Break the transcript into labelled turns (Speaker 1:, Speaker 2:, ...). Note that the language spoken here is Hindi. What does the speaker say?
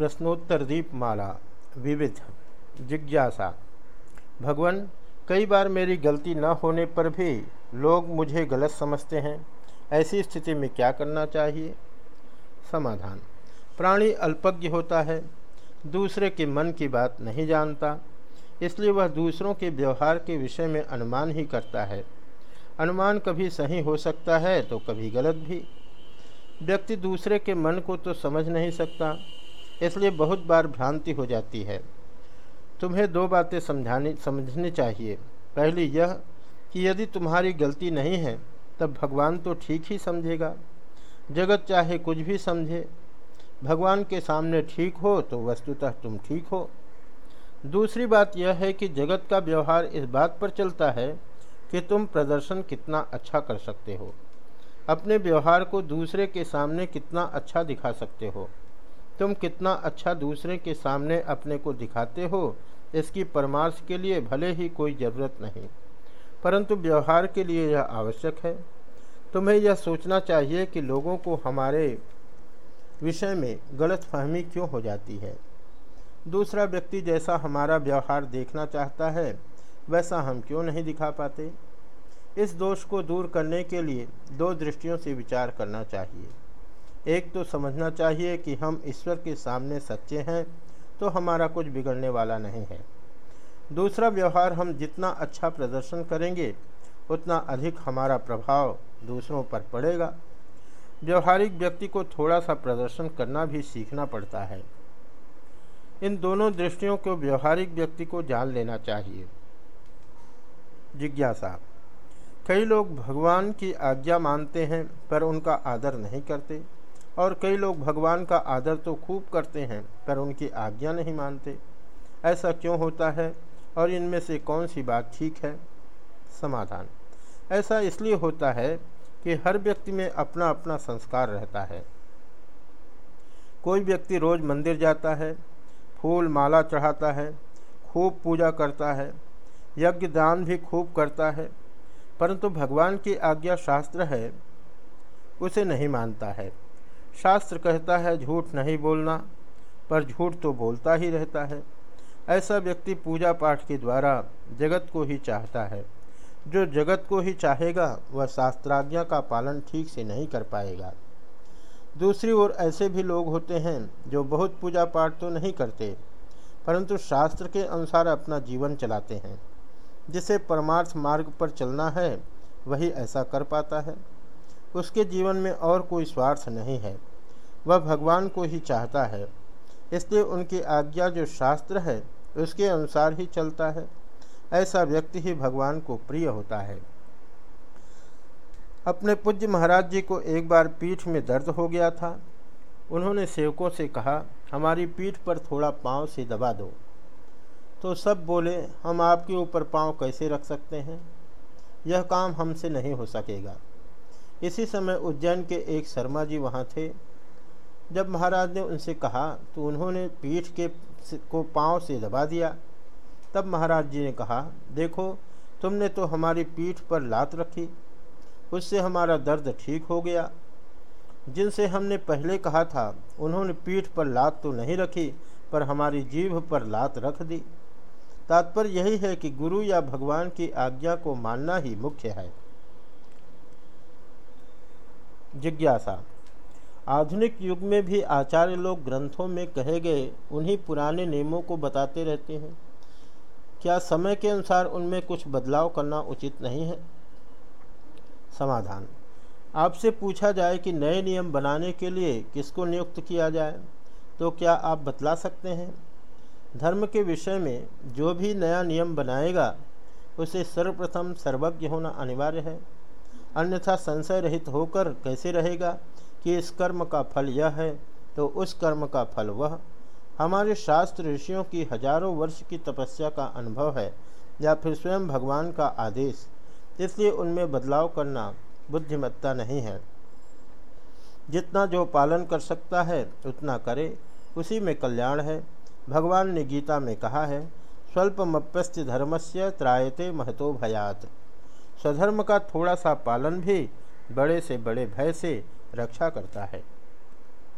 Speaker 1: प्रश्नोत्तर दीपमाला, विविध जिज्ञासा। भगवान, कई बार मेरी गलती न होने पर भी लोग मुझे गलत समझते हैं। ऐसी स्थिति में क्या करना चाहिए? समाधान। प्राणी अल्पज्ञ होता है, दूसरे के मन की बात नहीं जानता, इसलिए वह दूसरों के व्यवहार के विषय में अनुमान ही करता है। अनुमान कभी सही हो सकता है तो कभी गलत भी। व्यक्ति दूसरे के मन को तो समझ नहीं सकता इसलिए बहुत बार भ्रांति हो जाती है। तुम्हें दो बातें समझानी समझनी चाहिए। पहली यह कि यदि तुम्हारी गलती नहीं है, तब भगवान तो ठीक ही समझेगा। जगत चाहे कुछ भी समझे, भगवान के सामने ठीक हो तो वस्तुतः तुम ठीक हो। दूसरी बात यह है कि जगत का व्यवहार इस बात पर चलता है कि तुम प्रदर्शन कितना अच्छा कर सकते हो। अपने व्यवहार को दूसरे के सामने कितना अच्छा दिखा सकते हो। तुम कितना अच्छा दूसरे के सामने अपने को दिखाते हो, इसकी परमार्श के लिए भले ही कोई ज़रूरत नहीं। परंतु व्यवहार के लिए यह आवश्यक है। तुम्हें यह सोचना चाहिए कि लोगों को हमारे विषय में गलत फहमी क्यों हो जाती है। दूसरा व्यक्ति जैसा हमारा व्यवहार देखना चाहता है, वैसा हम क्यों नहीं दिखा पाते? इस दोष को दूर करने के लिए दो दृष्टियों से विचार करना चाहिए। एक तो समझना चाहिए कि हम ईश्वर के सामने सच्चे हैं तो हमारा कुछ बिगड़ने वाला नहीं है। दूसरा व्यवहार, हम जितना अच्छा प्रदर्शन करेंगे, उतना अधिक हमारा प्रभाव दूसरों पर पड़ेगा। व्यवहारिक व्यक्ति को थोड़ा सा प्रदर्शन करना भी सीखना पड़ता है। इन दोनों दृष्टियों को व्यवहारिक व्यक्ति को जान लेना चाहिए। जिज्ञासा। कई लोग भगवान की आज्ञा मानते हैं, पर उनका आदर नहीं करते। और कई लोग भगवान का आदर तो खूब करते हैं, पर उनकी आज्ञा नहीं मानते। ऐसा क्यों होता है? और इनमें से कौन सी बात ठीक है? समाधान। ऐसा इसलिए होता है कि हर व्यक्ति में अपना अपना संस्कार रहता है। कोई व्यक्ति रोज़ मंदिर जाता है, फूल, माला चढ़ाता है, खूब पूजा करता है, यज्ञ, दान भी खूब करता है, परंतु भगवान की आज्ञा शास्त्र है, उसे नहीं मानता है। शास्त्र कहता है, झूठ नहीं बोलना पर झूठ तो बोलता ही रहता है। ऐसा व्यक्ति पूजा पाठ के द्वारा जगत को ही चाहता है। जो जगत को ही चाहेगा, वह शास्त्राज्ञा का पालन ठीक से नहीं कर पाएगा। दूसरी ओर ऐसे भी लोग होते हैं, जो बहुत पूजा पाठ तो नहीं करते, परंतु शास्त्र के अनुसार अपना जीवन चलाते हैं। जिसे परमार्थ मार्ग पर चलना है, वही ऐसा कर पाता है। उसके जीवन में और कोई स्वार्थ नहीं है। वह भगवान को ही चाहता है। इसलिए उनकी आज्ञा जो शास्त्र है, उसके अनुसार ही चलता है। ऐसा व्यक्ति ही भगवान को प्रिय होता है। अपने पूज्य महाराज जी को एक बार पीठ में दर्द हो गया था। उन्होंने सेवकों से कहा, हमारी पीठ पर थोड़ा पाँव से दबा दो। तो सब बोले, हम आपके ऊपर पाँव कैसे रख सकते हैं? यह काम हमसे नहीं हो सकेगा। इसी समय उज्जैन के एक शर्मा जी वहाँ थे। जब महाराज ने उनसे कहा तो उन्होंने पीठ के को पाँव से दबा दिया। तब महाराज जी ने कहा, देखो, तुमने तो हमारी पीठ पर लात रखी। उससे हमारा दर्द ठीक हो गया। जिनसे हमने पहले कहा था, उन्होंने पीठ पर लात तो नहीं रखी, पर हमारी जीभ पर लात रख दी। तात्पर्य यही है कि गुरु या भगवान की आज्ञा को मानना ही मुख्य है। जिज्ञासा। आधुनिक युग में भी आचार्य लोग ग्रंथों में कहे गए उन्हीं पुराने नियमों को बताते रहते हैं। क्या समय के अनुसार उनमें कुछ बदलाव करना उचित नहीं है? समाधान। आपसे पूछा जाए कि नए नियम बनाने के लिए किसको नियुक्त किया जाए तो क्या आप बतला सकते हैं? धर्म के विषय में जो भी नया नियम बनाएगा, उसे सर्वप्रथम सर्वज्ञ होना अनिवार्य है। अन्यथा संशय रहित होकर कैसे रहेगा कि इस कर्म का फल यह है? तो उस कर्म का फल वह। हमारे शास्त्र ऋषियों की हज़ारों वर्ष की तपस्या का अनुभव है, या फिर स्वयं भगवान का आदेश। इसलिए उनमें बदलाव करना बुद्धिमत्ता नहीं है। जितना जो पालन कर सकता है, उतना करे। उसी में कल्याण है। भगवान ने गीता में कहा है स्वल्पमप्यस्त धर्मस्य त्रायते महतो भयात। स्वधर्म का थोड़ा सा पालन भी बड़े से बड़े भय से रक्षा करता है।